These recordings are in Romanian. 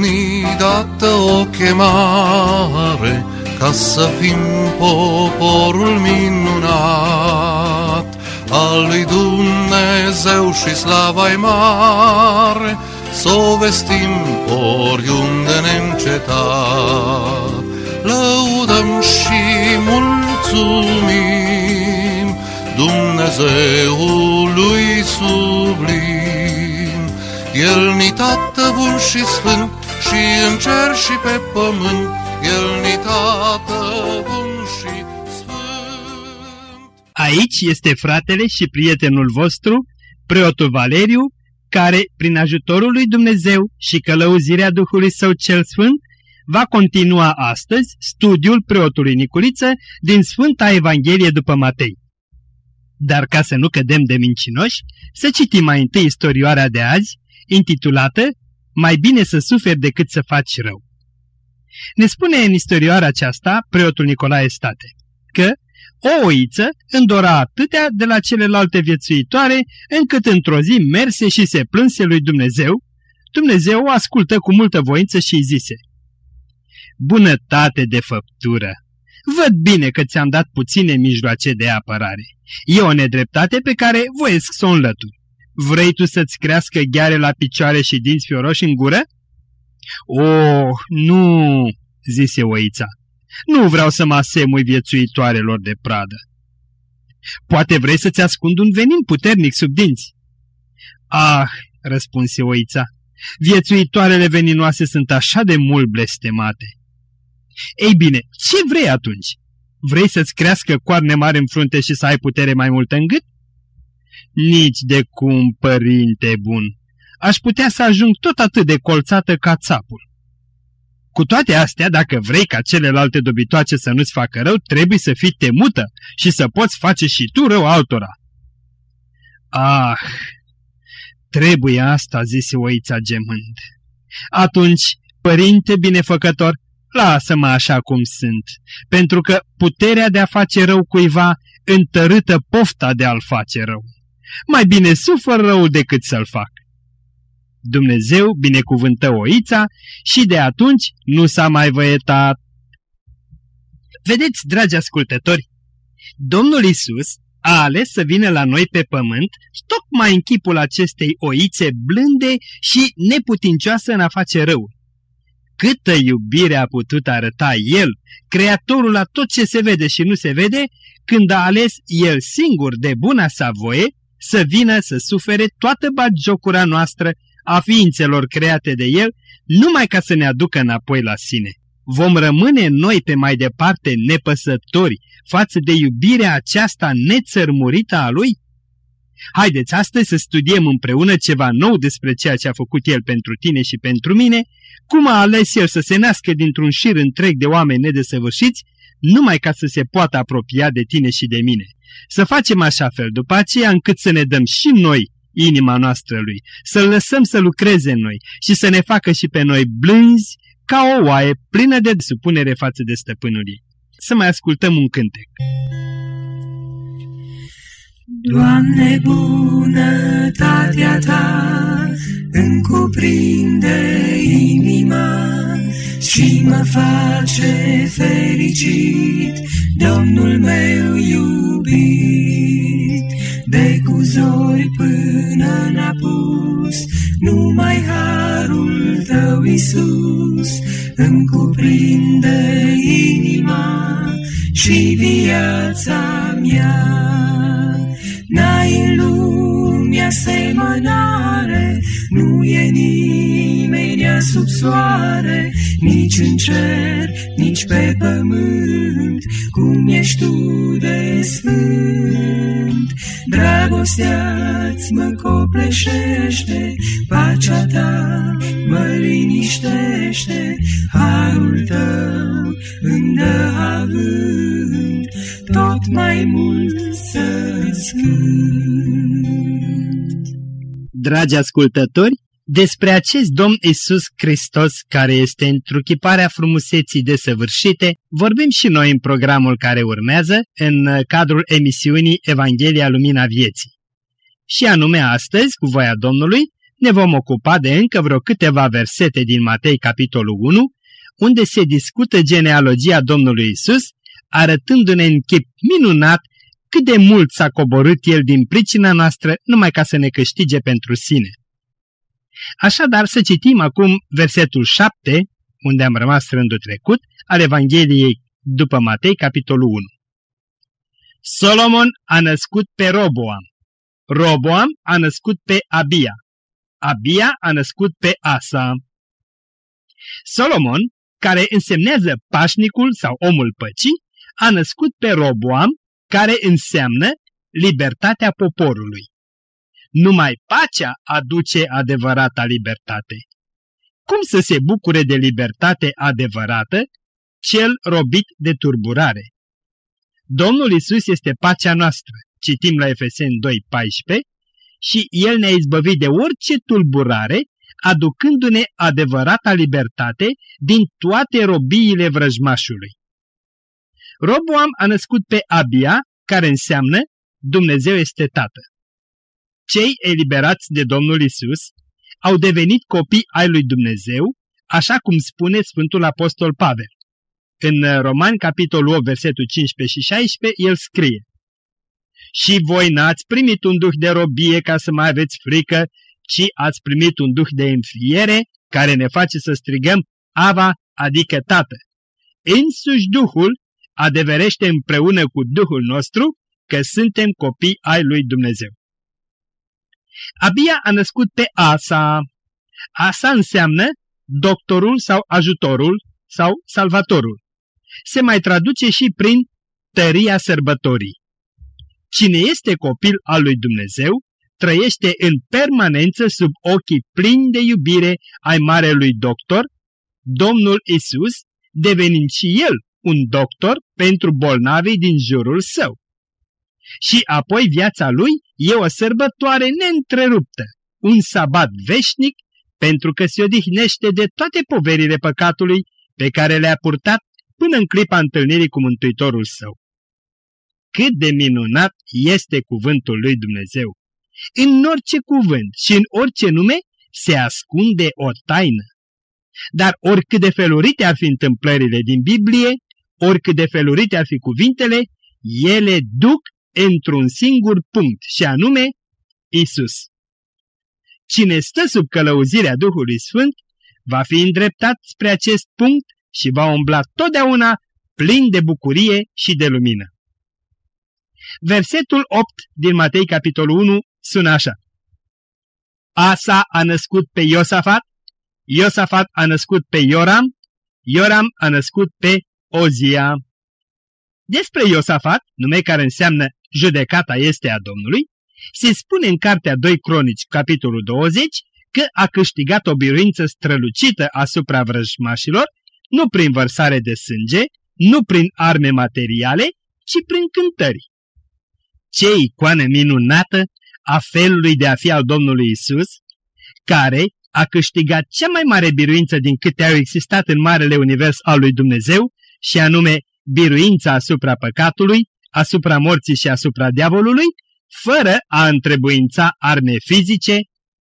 ni dată o chemare ca să fim poporul minunat al lui Dumnezeu și slava mare, să o vestim oriunde neîncetat. Lăudăm și mulțumim Dumnezeului sublim. El ni tată bun și sfânt și în cer și pe pământ, El ni tată bun și sfânt. Aici este fratele și prietenul vostru, preotul Valeriu, care, prin ajutorul lui Dumnezeu și călăuzirea Duhului Său cel Sfânt, va continua astăzi studiul preotului Niculiță din Sfânta Evanghelie după Matei. Dar ca să nu cădem de mincinoși, să citim mai întâi istorioarea de azi, intitulată Mai bine să suferi decât să faci rău. Ne spune în istorioarea aceasta preotul Nicolae State că o oiță îndora atâtea de la celelalte viețuitoare, încât într-o zi merse și se plânse lui Dumnezeu. Dumnezeu o ascultă cu multă voință și îi zise, Bunătate de făptură! Văd bine că ți-am dat puține mijloace de apărare. E o nedreptate pe care voiesc să o înlătur. Vrei tu să-ți crească gheare la picioare și dinți fioroși în gură? O, nu, zise oița. Nu vreau să mă asemui viețuitoarelor de pradă. Poate vrei să-ți ascund un venin puternic sub dinți. Ah, răspunse oița, viețuitoarele veninoase sunt așa de mult blestemate. Ei bine, ce vrei atunci? Vrei să-ți crească coarne mari în frunte și să ai putere mai multă în gât? Nici de cum, părinte bun. Aș putea să ajung tot atât de colțată ca țapul. Cu toate astea, dacă vrei ca celelalte dobitoace să nu-ți facă rău, trebuie să fii temută și să poți face și tu rău altora. Ah, trebuie asta, zise oița gemând. Atunci, părinte binefăcător, lasă-mă așa cum sunt, pentru că puterea de a face rău cuiva întărâtă pofta de a-l face rău. Mai bine sufăr rău decât să-l fac. Dumnezeu binecuvântă oița și de atunci nu s-a mai văietat. Vedeți, dragi ascultători, Domnul Isus a ales să vină la noi pe pământ tocmai în chipul acestei oițe blânde și neputincioasă în a face rău. Câtă iubire a putut arăta El, Creatorul la tot ce se vede și nu se vede, când a ales El singur de buna sa voie să vină să sufere toată bagiocura noastră a ființelor create de El, numai ca să ne aducă înapoi la sine. Vom rămâne noi pe mai departe nepăsători față de iubirea aceasta nețărmurită a Lui? Haideți astăzi să studiem împreună ceva nou despre ceea ce a făcut El pentru tine și pentru mine, cum a ales El să se nască dintr-un șir întreg de oameni nedesăvârșiți, numai ca să se poată apropia de tine și de mine. Să facem așa fel după aceea încât să ne dăm și noi inima noastră lui, să-L lăsăm să lucreze în noi și să ne facă și pe noi blânzi ca o oaie plină de supunere față de stăpânul ei. Să mai ascultăm un cântec. Doamne, bunătatea Ta îmi cuprinde inima și mă face fericit, Domnul meu iubit, de cu zori până n-a pus, numai harul Tău, Iisus, îmi cuprinde inima și viața mea. N-ai în lumea asemănare, nu e nimeni sub soare, nici în cer, nici pe pământ, cum ești tu de sfânt. Dragostea-ți mă copleșește, pacea ta mă liniștește, harul tău îmi dă avânt, tot mai mult să-ți Dragi ascultători, despre acest Domn Isus Hristos, care este întruchiparea frumuseții desăvârșite, vorbim și noi în programul care urmează, în cadrul emisiunii Evanghelia Lumina Vieții. Și anume astăzi, cu voia Domnului, ne vom ocupa de încă vreo câteva versete din Matei capitolul 1, unde se discută genealogia Domnului Isus, arătându-ne în chip minunat cât de mult s-a coborât El din pricina noastră numai ca să ne câștige pentru sine. Așadar, să citim acum versetul 7, unde am rămas rândul trecut, al Evangheliei după Matei, capitolul 1. Solomon a născut pe Roboam. Roboam a născut pe Abia. Abia a născut pe Asa. Solomon, care însemnează pașnicul sau omul păcii, a născut pe Roboam, care înseamnă libertatea poporului. Numai pacea aduce adevărata libertate. Cum să se bucure de libertate adevărată cel robit de turburare? Domnul Isus este pacea noastră, citim la Efeseni 2.14, și El ne-a izbăvit de orice tulburare, aducându-ne adevărata libertate din toate robiile vrăjmașului. Roboam a născut pe Abia, care înseamnă Dumnezeu este Tată. Cei eliberați de Domnul Isus au devenit copii ai lui Dumnezeu, așa cum spune Sfântul Apostol Pavel. În Roman, capitolul 8, versetul 15 și 16, el scrie Și voi n-ați primit un duh de robie ca să mai aveți frică, ci ați primit un duh de înfiere care ne face să strigăm Ava, adică Tată. Însuși Duhul adeverește împreună cu Duhul nostru că suntem copii ai lui Dumnezeu. Abia a născut pe Asa. Asa înseamnă doctorul sau ajutorul sau salvatorul. Se mai traduce și prin tăria sărbătorii. Cine este copil al lui Dumnezeu, trăiește în permanență sub ochii plini de iubire ai Marelui Doctor, Domnul Isus, devenind și El un doctor pentru bolnavii din jurul său. Și apoi viața lui e o sărbătoare neîntreruptă, un sabat veșnic, pentru că se odihnește de toate poverile păcatului pe care le-a purtat până în clipa întâlnirii cu Mântuitorul său. Cât de minunat este cuvântul lui Dumnezeu! În orice cuvânt și în orice nume se ascunde o taină. Dar oricât de felurite ar fi întâmplările din Biblie, oricât de felurite ar fi cuvintele, ele duc într-un singur punct și anume Isus. Cine stă sub călăuzirea Duhului Sfânt va fi îndreptat spre acest punct și va umbla totdeauna plin de bucurie și de lumină. Versetul 8 din Matei capitolul 1 sună așa. Asa a născut pe Iosafat, Iosafat a născut pe Ioram, Ioram a născut pe Ozia. Despre Iosafat, nume care înseamnă judecata este a Domnului, se spune în Cartea 2 Cronici, capitolul 20, că a câștigat o biruință strălucită asupra vrăjmașilor, nu prin vărsare de sânge, nu prin arme materiale, ci prin cântări. Ce icoană minunată a felului de a fi al Domnului Isus, care a câștigat cea mai mare biruință din câte au existat în marele univers al lui Dumnezeu, și anume biruința asupra păcatului, asupra morții și asupra diavolului, fără a întrebuința arme fizice,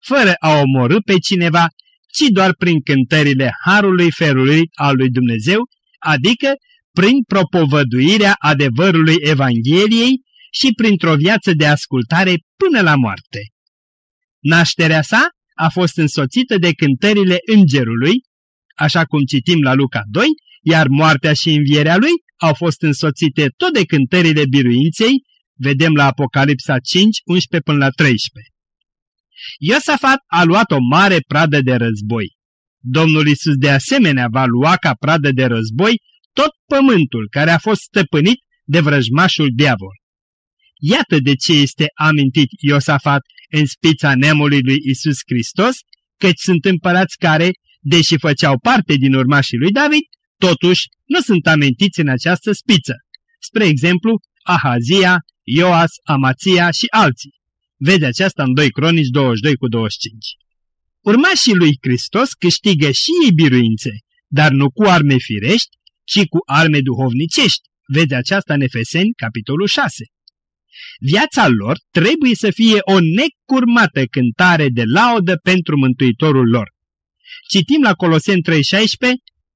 fără a omorâ pe cineva, ci doar prin cântările Harului Ferului al lui Dumnezeu, adică prin propovăduirea adevărului Evangheliei și printr-o viață de ascultare până la moarte. Nașterea sa a fost însoțită de cântările îngerului, așa cum citim la Luca 2, iar moartea și învierea lui au fost însoțite tot de cântările biruinței, vedem la Apocalipsa 5, 11 până la 13. Iosafat a luat o mare pradă de război. Domnul Isus de asemenea va lua ca pradă de război tot pământul care a fost stăpânit de vrăjmașul diavol. Iată de ce este amintit Iosafat în spița neamului lui Isus Hristos, căci sunt împărați care, deși făceau parte din urmașii lui David, totuși nu sunt amintiți în această spiță. Spre exemplu, Ahazia, Ioas, Amația și alții. Vede aceasta în 2 Cronici 22 cu 25. Urmașii lui Hristos câștigă și ei biruințe, dar nu cu arme firești, ci cu arme duhovnicești. Vede aceasta în Efeseni, capitolul 6. Viața lor trebuie să fie o necurmată cântare de laudă pentru Mântuitorul lor. Citim la Coloseni 3.16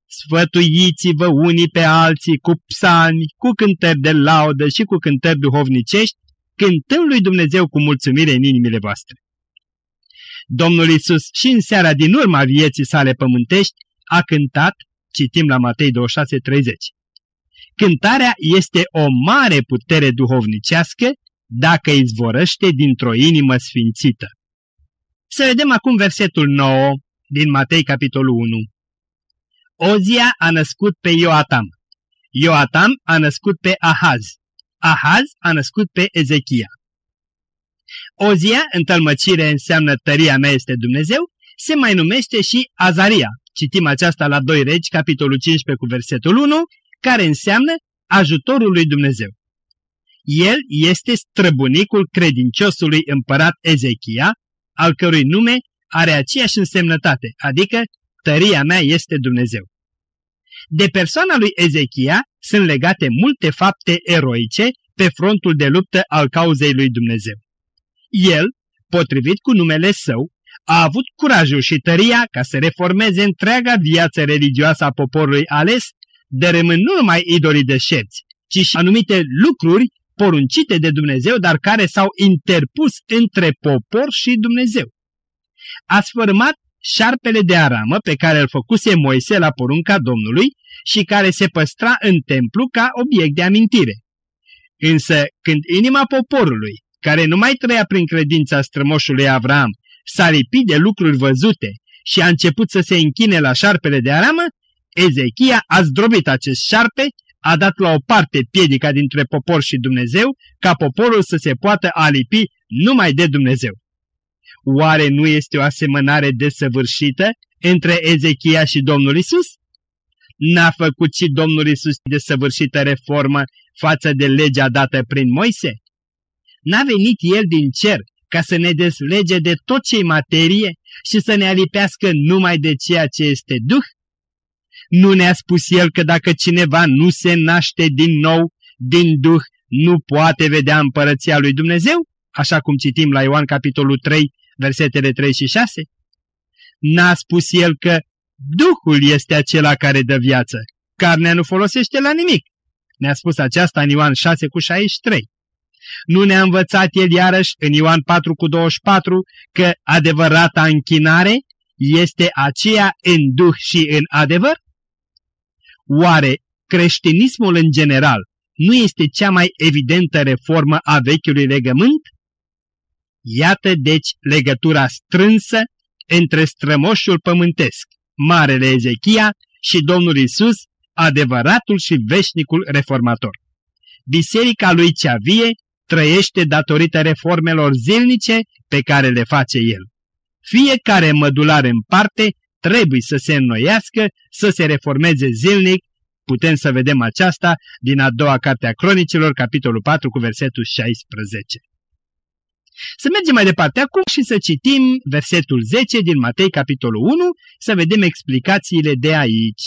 Sfătuiți-vă unii pe alții cu psalmi, cu cântări de laudă și cu cântări duhovnicești, cântând lui Dumnezeu cu mulțumire în inimile voastre. Domnul Isus și în seara din urma vieții sale pământești a cântat, citim la Matei 26.30. Cântarea este o mare putere duhovnicească dacă izvorăște dintr-o inimă sfințită. Să vedem acum versetul 9 din Matei capitolul 1. Ozia a născut pe Ioatam. Ioatam a născut pe Ahaz. Ahaz a născut pe Ezechia. Ozia, în tălmăcire înseamnă tăria mea este Dumnezeu, se mai numește și Azaria. Citim aceasta la 2 Regi, capitolul 15 cu versetul 1, care înseamnă ajutorul lui Dumnezeu. El este străbunicul credinciosului împărat Ezechia, al cărui nume are aceeași însemnătate, adică tăria mea este Dumnezeu. De persoana lui Ezechia sunt legate multe fapte eroice pe frontul de luptă al cauzei lui Dumnezeu. El, potrivit cu numele său, a avut curajul și tăria ca să reformeze întreaga viață religioasă a poporului ales, dărâmând nu numai idolii de șerți, ci și anumite lucruri poruncite de Dumnezeu, dar care s-au interpus între popor și Dumnezeu. A sfârmat șarpele de aramă pe care îl făcuse Moise la porunca Domnului și care se păstra în templu ca obiect de amintire. Însă, când inima poporului, care nu mai trăia prin credința strămoșului Avram, s-a lipit de lucruri văzute și a început să se închine la șarpele de aramă, Ezechia a zdrobit acest șarpe, a dat la o parte piedica dintre popor și Dumnezeu, ca poporul să se poată alipi numai de Dumnezeu. Oare nu este o asemănare desăvârșită între Ezechia și Domnul Isus? N-a făcut și Domnul Isus desăvârșită reformă față de legea dată prin Moise? N-a venit El din cer ca să ne deslege de tot ce materie și să ne alipească numai de ceea ce este Duh? Nu ne-a spus El că dacă cineva nu se naște din nou, din Duh, nu poate vedea împărăția lui Dumnezeu? Așa cum citim la Ioan capitolul 3, versetele 3 și 6? N-a spus El că Duhul este acela care dă viață, carnea nu folosește la nimic. Ne-a spus aceasta în Ioan 6 cu 63. Nu ne-a învățat el iarăși în Ioan 4 cu 24 că adevărata închinare este aceea în duh și în adevăr? Oare creștinismul în general nu este cea mai evidentă reformă a vechiului legământ? Iată deci legătura strânsă între strămoșul pământesc, Marele Ezechia și Domnul Isus, adevăratul și veșnicul reformator. Biserica lui cea vie trăiește datorită reformelor zilnice pe care le face el. Fiecare mădular în parte trebuie să se înnoiască, să se reformeze zilnic. Putem să vedem aceasta din a doua carte a cronicilor, capitolul 4, cu versetul 16. Să mergem mai departe acum și să citim versetul 10 din Matei, capitolul 1, să vedem explicațiile de aici.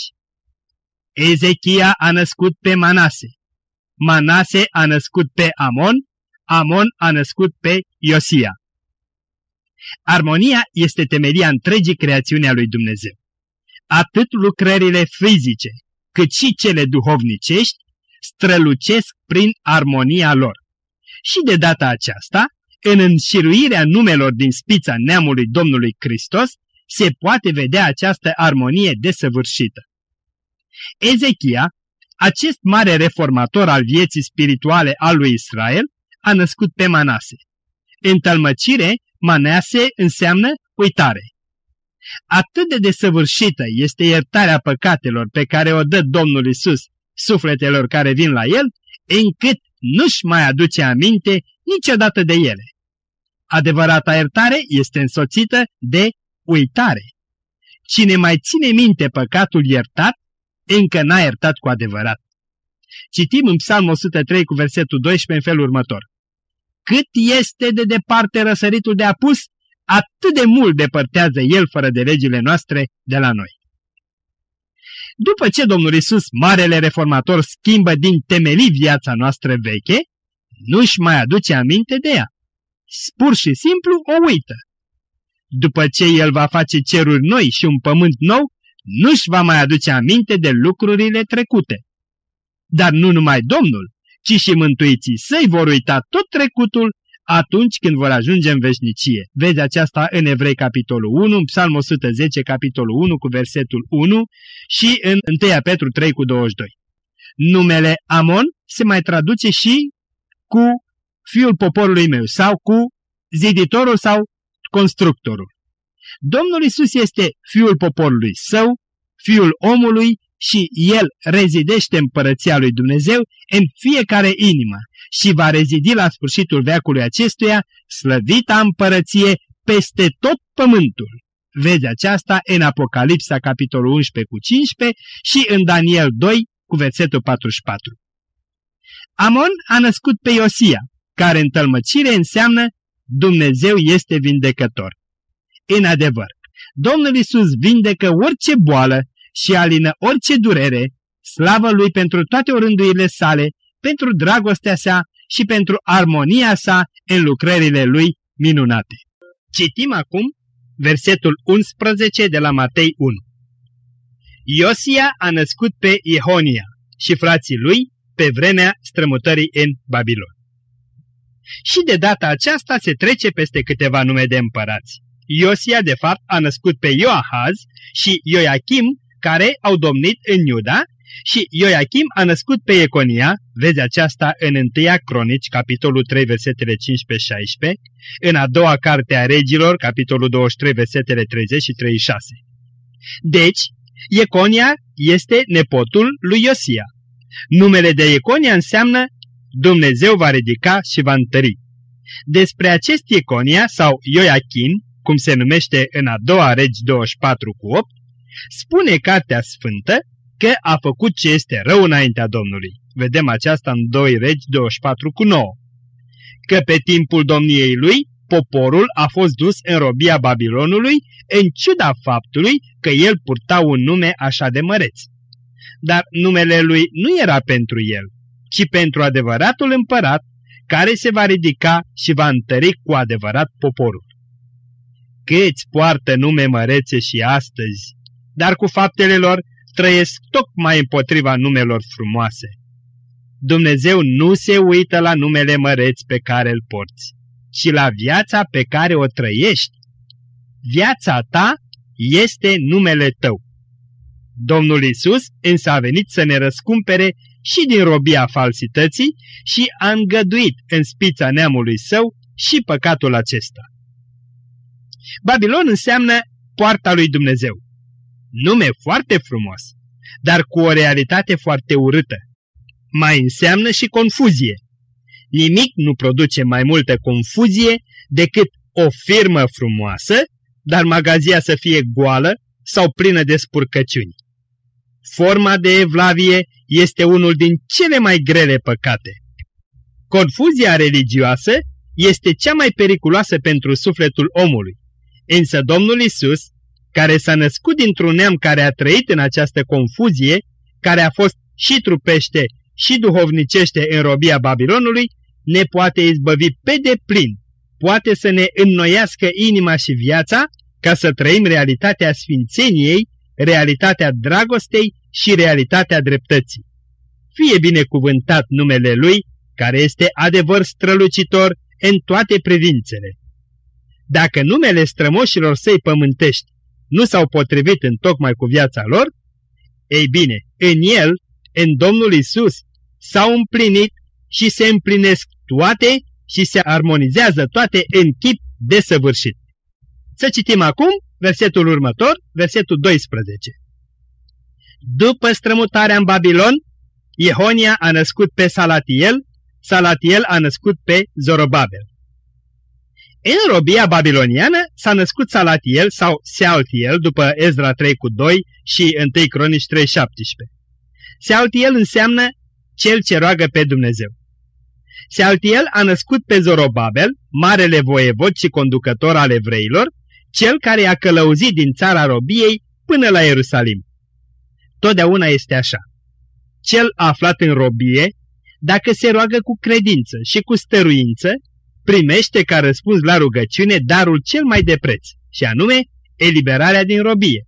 Ezechia a născut pe Manase. Manase a născut pe Amon, Amon a născut pe Iosia. Armonia este temelia întregii creațiuni a lui Dumnezeu. Atât lucrările fizice, cât și cele duhovnicești strălucesc prin armonia lor. Și de data aceasta, în înșiruirea numelor din spița neamului Domnului Hristos, se poate vedea această armonie desăvârșită. Ezechia, acest mare reformator al vieții spirituale al lui Israel, a născut pe Manase. În tălmăcire, Manase înseamnă uitare. Atât de desăvârșită este iertarea păcatelor pe care o dă Domnul Isus sufletelor care vin la El, încât nu-și mai aduce aminte niciodată de ele. Adevărata iertare este însoțită de uitare. Cine mai ține minte păcatul iertat, încă n-a iertat cu adevărat. Citim în Psalm 103 cu versetul 12 în felul următor. Cât este de departe răsăritul de apus, atât de mult depărtează el fără de legile noastre de la noi. După ce Domnul Isus, Marele Reformator, schimbă din temelii viața noastră veche, nu-și mai aduce aminte de ea. Pur și simplu o uită. După ce el va face ceruri noi și un pământ nou, nu-și va mai aduce aminte de lucrurile trecute. Dar nu numai Domnul, ci și mântuiții săi vor uita tot trecutul atunci când vor ajunge în veșnicie. Vezi aceasta în Evrei capitolul 1, în Psalm 110 capitolul 1 cu versetul 1 și în 1 Petru 3 cu 22. Numele Amon se mai traduce și cu fiul poporului meu sau cu ziditorul sau constructorul. Domnul Isus este fiul poporului său, fiul omului și el rezidește în părăția lui Dumnezeu în fiecare inimă și va rezidi la sfârșitul veacului acestuia slăvita împărăție peste tot pământul. Vezi aceasta în Apocalipsa capitolul 11 cu 15 și în Daniel 2 cu versetul 44. Amon a născut pe Iosia, care în tălmăcire înseamnă Dumnezeu este vindecător. În adevăr, Domnul Isus vindecă orice boală și alină orice durere, slavă Lui pentru toate orândurile sale, pentru dragostea sa și pentru armonia sa în lucrările Lui minunate. Citim acum versetul 11 de la Matei 1. Iosia a născut pe Iehonia și frații lui pe vremea strămutării în Babilon. Și de data aceasta se trece peste câteva nume de împărați. Iosia, de fapt, a născut pe Ioahaz și Ioachim, care au domnit în Iuda, și Ioachim a născut pe Econia, vezi aceasta în 1 Cronici, capitolul 3, versetele 15-16, în a doua carte a regilor, capitolul 23, versetele 30 și 36. Deci, Econia este nepotul lui Iosia. Numele de Econia înseamnă Dumnezeu va ridica și va întări. Despre acest Econia sau Ioachim, cum se numește în a doua regi 24 cu 8, spune Cartea Sfântă că a făcut ce este rău înaintea Domnului. Vedem aceasta în 2 regi 24 cu 9. Că pe timpul domniei lui, poporul a fost dus în robia Babilonului, în ciuda faptului că el purta un nume așa de măreț. Dar numele lui nu era pentru el, ci pentru adevăratul împărat, care se va ridica și va întări cu adevărat poporul. Câți poartă nume mărețe și astăzi, dar cu faptele lor trăiesc tocmai împotriva numelor frumoase. Dumnezeu nu se uită la numele măreți pe care îl porți, ci la viața pe care o trăiești. Viața ta este numele tău. Domnul Isus însă a venit să ne răscumpere și din robia falsității și a îngăduit în spița neamului său și păcatul acesta. Babilon înseamnă poarta lui Dumnezeu. Nume foarte frumos, dar cu o realitate foarte urâtă. Mai înseamnă și confuzie. Nimic nu produce mai multă confuzie decât o firmă frumoasă, dar magazia să fie goală sau plină de spurcăciuni. Forma de evlavie este unul din cele mai grele păcate. Confuzia religioasă este cea mai periculoasă pentru sufletul omului, însă Domnul Isus care s-a născut dintr-un neam care a trăit în această confuzie, care a fost și trupește și duhovnicește în robia Babilonului, ne poate izbăvi pe deplin, poate să ne înnoiască inima și viața ca să trăim realitatea sfințeniei, realitatea dragostei și realitatea dreptății. Fie binecuvântat numele Lui, care este adevăr strălucitor în toate privințele. Dacă numele strămoșilor săi pământești nu s-au potrivit în tocmai cu viața lor, ei bine, în el, în Domnul Isus, s-au împlinit și se împlinesc toate și se armonizează toate în chip desăvârșit. Să citim acum versetul următor, versetul 12. După strămutarea în Babilon, Iehonia a născut pe Salatiel, Salatiel a născut pe Zorobabel. În robia babiloniană s-a născut Salatiel sau Sealtiel după Ezra 3 cu 2 și 1 Cronici 3 17. Sealtiel înseamnă cel ce roagă pe Dumnezeu. Sealtiel a născut pe Zorobabel, marele voievod și conducător al evreilor, cel care a călăuzit din țara robiei până la Ierusalim. Totdeauna este așa. Cel aflat în robie dacă se roagă cu credință și cu stăruință, primește ca răspuns la rugăciune darul cel mai de preț, și anume eliberarea din robie.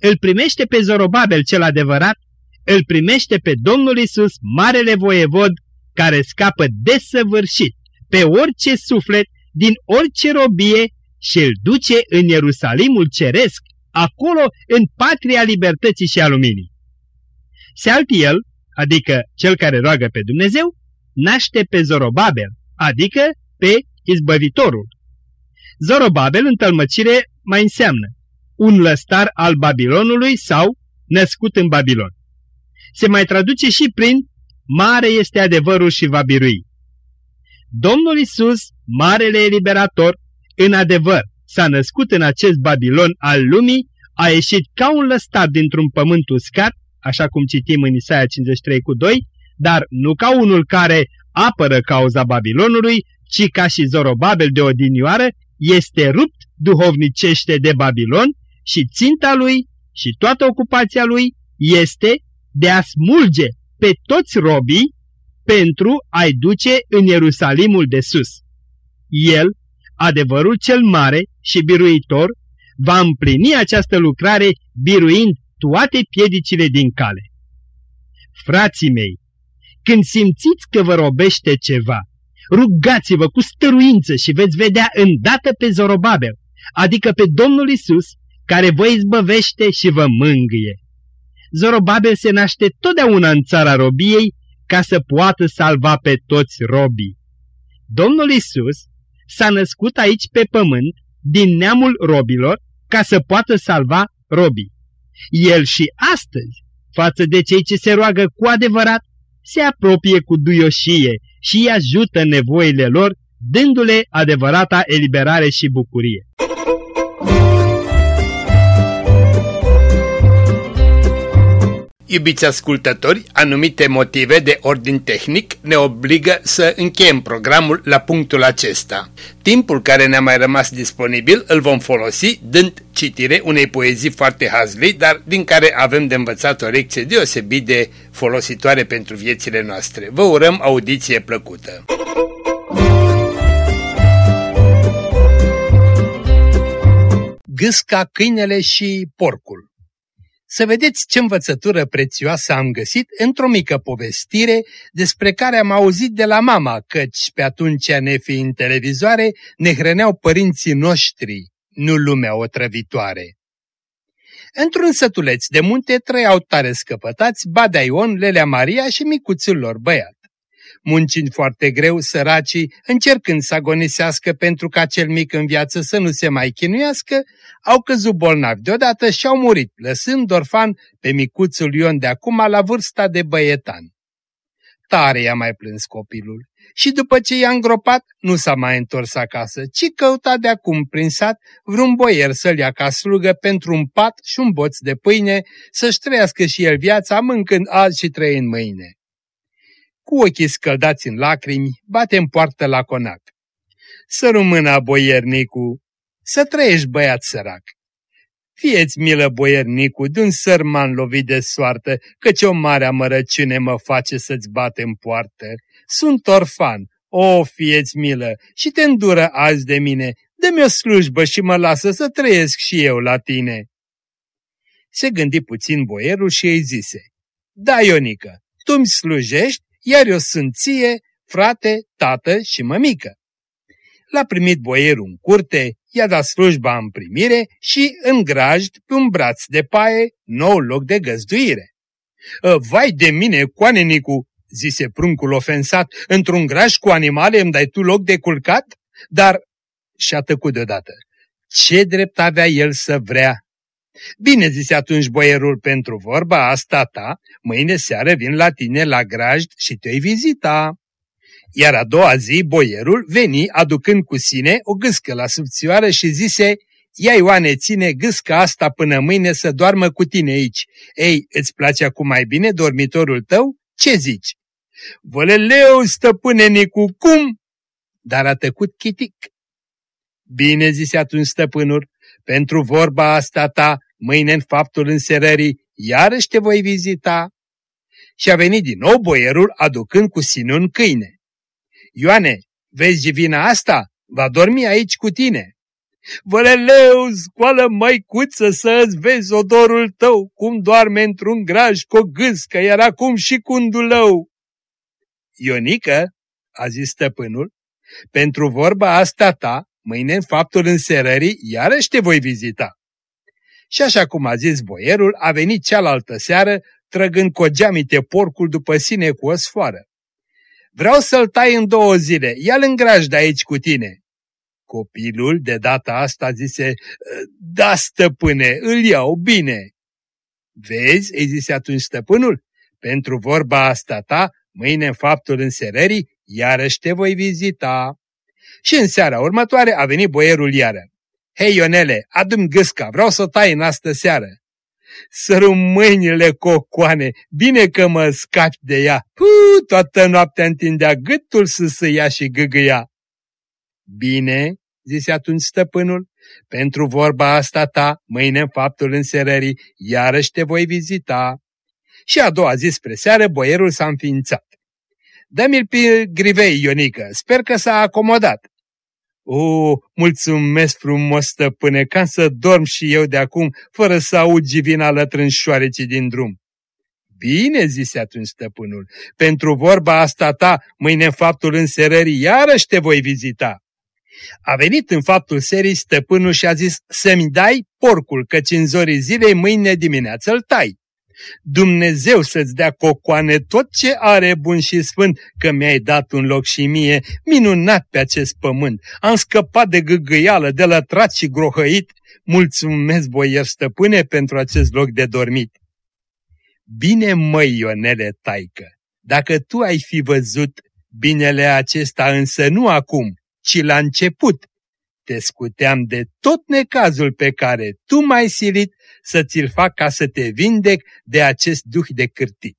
Îl primește pe Zorobabel cel adevărat, îl primește pe Domnul Isus, Marele Voievod, care scapă desăvârșit pe orice suflet din orice robie și îl duce în Ierusalimul Ceresc, acolo în patria libertății și a luminii. Sealtiel, adică cel care roagă pe Dumnezeu, naște pe Zorobabel, adică pe izbăvitorul. Zorobabel în tălmăcire mai înseamnă un lăstar al Babilonului sau născut în Babilon. Se mai traduce și prin mare este adevărul și va birui. Domnul Isus, marele eliberator, în adevăr s-a născut în acest Babilon al lumii, a ieșit ca un lăstar dintr-un pământ uscat, așa cum citim în Isaia 53 cu 2, dar nu ca unul care apără cauza Babilonului, ci ca și Zorobabel de odinioară, este rupt duhovnicește de Babilon și ținta lui și toată ocupația lui este de a smulge pe toți robii pentru a-i duce în Ierusalimul de sus. El, adevărul cel mare și biruitor, va împlini această lucrare biruind toate piedicile din cale. Frații mei, când simțiți că vă robește ceva, rugați-vă cu stăruință și veți vedea îndată pe Zorobabel, adică pe Domnul Isus, care vă izbăvește și vă mângâie. Zorobabel se naște totdeauna în țara robiei ca să poată salva pe toți robii. Domnul Isus s-a născut aici pe pământ din neamul robilor ca să poată salva robii. El și astăzi, față de cei ce se roagă cu adevărat, se apropie cu duioșie și îi ajută nevoile lor, dându-le adevărata eliberare și bucurie. Iubiți ascultători, anumite motive de ordin tehnic ne obligă să încheiem programul la punctul acesta. Timpul care ne-a mai rămas disponibil îl vom folosi dând citire unei poezii foarte hazli, dar din care avem de învățat o lecție deosebit de folositoare pentru viețile noastre. Vă urăm audiție plăcută! Gâsca, câinele și porcul să vedeți ce învățătură prețioasă am găsit într-o mică povestire despre care am auzit de la mama, căci pe atunci, nefiind televizoare, ne hrăneau părinții noștri, nu lumea otrăvitoare. Într-un sătuleț de munte trăiau tare scăpătați Badea Ion, Lelea Maria și micuțul lor băiat muncind foarte greu, săracii, încercând să agonisească pentru ca cel mic în viață să nu se mai chinuiască, au căzut bolnavi deodată și au murit, lăsând orfan pe micuțul Ion de acum la vârsta de băietan. Tare i-a mai plâns copilul și după ce i-a îngropat, nu s-a mai întors acasă, ci căuta de acum prin sat vreun boier să-l ia ca slugă pentru un pat și un boț de pâine, să-și trăiască și el viața mâncând azi și trăind mâine cu ochii scăldați în lacrimi, bate în poartă la conac. Să rămână boiernicu, să trăiești băiat sărac. Fieți milă boiernicu, de-un sărman lovit de soartă, căci o mare amărăciune mă face să-ți bate în poartă. Sunt orfan, o, fieți milă, și te îndură azi de mine, dă-mi o slujbă și mă lasă să trăiesc și eu la tine. Se gândi puțin boierul și îi zise, Da, Ionică, tu-mi slujești iar eu sunt ție, frate, tată și mămică. L-a primit boierul în curte, i-a dat slujba în primire și în grajd pe un braț de paie, nou loc de găzduire. Ă, vai de mine, coanenicu, zise pruncul ofensat, într-un graj cu animale îmi dai tu loc de culcat? Dar, și-a tăcut deodată, ce drept avea el să vrea Bine, zise atunci boierul, pentru vorba asta ta, mâine seară vin la tine la grajd și te-i vizita. Iar a doua zi boierul veni aducând cu sine o gâscă la subțioară și zise, Ia Ioane, ține gâsca asta până mâine să doarmă cu tine aici. Ei, îți place acum mai bine dormitorul tău? Ce zici? Văleleu, stăpâne Nicu, cum? Dar a tăcut chitic. Bine, zise atunci stăpânul, pentru vorba asta ta Mâine în faptul înserării iarăși te voi vizita. Și a venit din nou boierul aducând cu sine un câine. Ioane, vezi divina asta? Va dormi aici cu tine. Văleleu, scoală măicuță să-ți vezi odorul tău, cum doarme într-un graj cu o gâscă, iar acum și cu un dulău. Ionică, a zis stăpânul, pentru vorba asta ta, mâine în faptul înserării, iarăși te voi vizita. Și așa cum a zis boierul, a venit cealaltă seară, trăgând cu o geamite porcul după sine cu o sfoară. Vreau să-l tai în două zile, ia-l în de aici cu tine. Copilul de data asta zise, da stăpâne, îl iau bine. Vezi, îi zise atunci stăpânul, pentru vorba asta ta, mâine în faptul înserării, iarăși te voi vizita. Și în seara următoare a venit boierul iară. Hei, Ionele, adu gâsca, vreau să o tai în astă seară. Sărăm mâinile cocoane, bine că mă scapi de ea. Puu, toată noaptea întindea gâtul să se ia și gâgâia. Bine, zise atunci stăpânul, pentru vorba asta ta, mâine în faptul înserării, iarăși te voi vizita. Și a doua zi spre seară, boierul s-a înființat. Dă-mi-l pe grivei, Ionică, sper că s-a acomodat. O, mulțumesc frumos, stăpâne, ca să dorm și eu de acum, fără să aud givina lătrânșoarecii din drum. Bine, zise atunci stăpânul, pentru vorba asta ta, mâine în faptul înserării, iarăși te voi vizita. A venit în faptul serii stăpânul și a zis să-mi dai porcul, căci în zorii zilei mâine dimineață îl tai. Dumnezeu să-ți dea cocoane tot ce are bun și sfânt, că mi-ai dat un loc și mie minunat pe acest pământ. Am scăpat de gâgâială, de lătrat și grohăit. Mulțumesc, boier stăpâne, pentru acest loc de dormit. Bine, măi, Ionele, taică, dacă tu ai fi văzut binele acesta însă nu acum, ci la început, te scuteam de tot necazul pe care tu m-ai silit să ți-l fac ca să te vindec de acest duh de cârtit.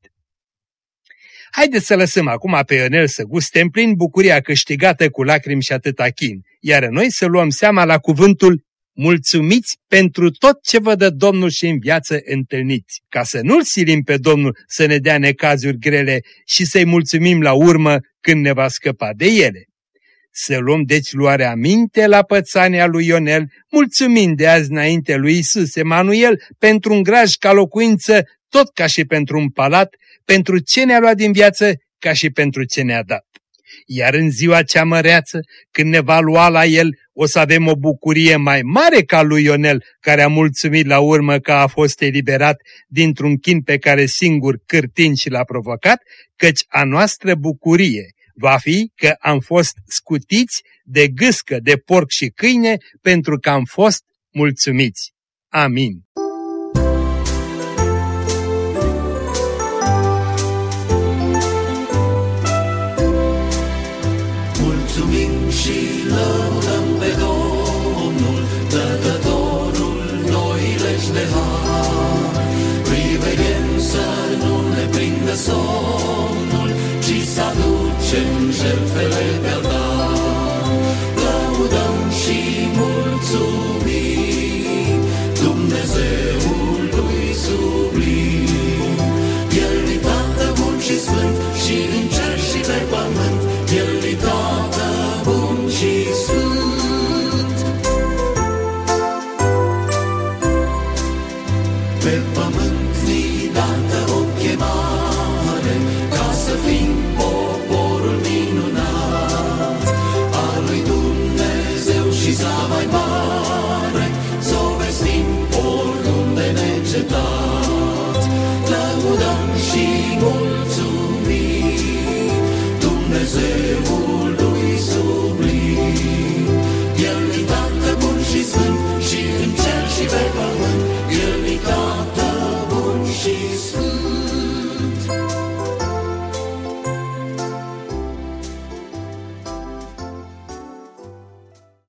Haideți să lăsăm acum pe Ionel să guste în plin bucuria câștigată cu lacrimi și atâta chin, iar noi să luăm seama la cuvântul mulțumiți pentru tot ce vă dă Domnul și în viață întâlniți, ca să nu-L silim pe Domnul să ne dea necazuri grele și să-i mulțumim la urmă când ne va scăpa de ele. Să luăm deci luarea minte la pățania lui Ionel, mulțumind de azi înainte lui Isus Emanuel pentru un graj ca locuință, tot ca și pentru un palat, pentru ce ne-a luat din viață, ca și pentru ce ne-a dat. Iar în ziua cea măreață, când ne va lua la el, o să avem o bucurie mai mare ca lui Ionel, care a mulțumit la urmă că a fost eliberat dintr-un chin pe care singur cârtin și l-a provocat, căci a noastră bucurie va fi că am fost scutiți de gâscă de porc și câine pentru că am fost mulțumiți. Amin.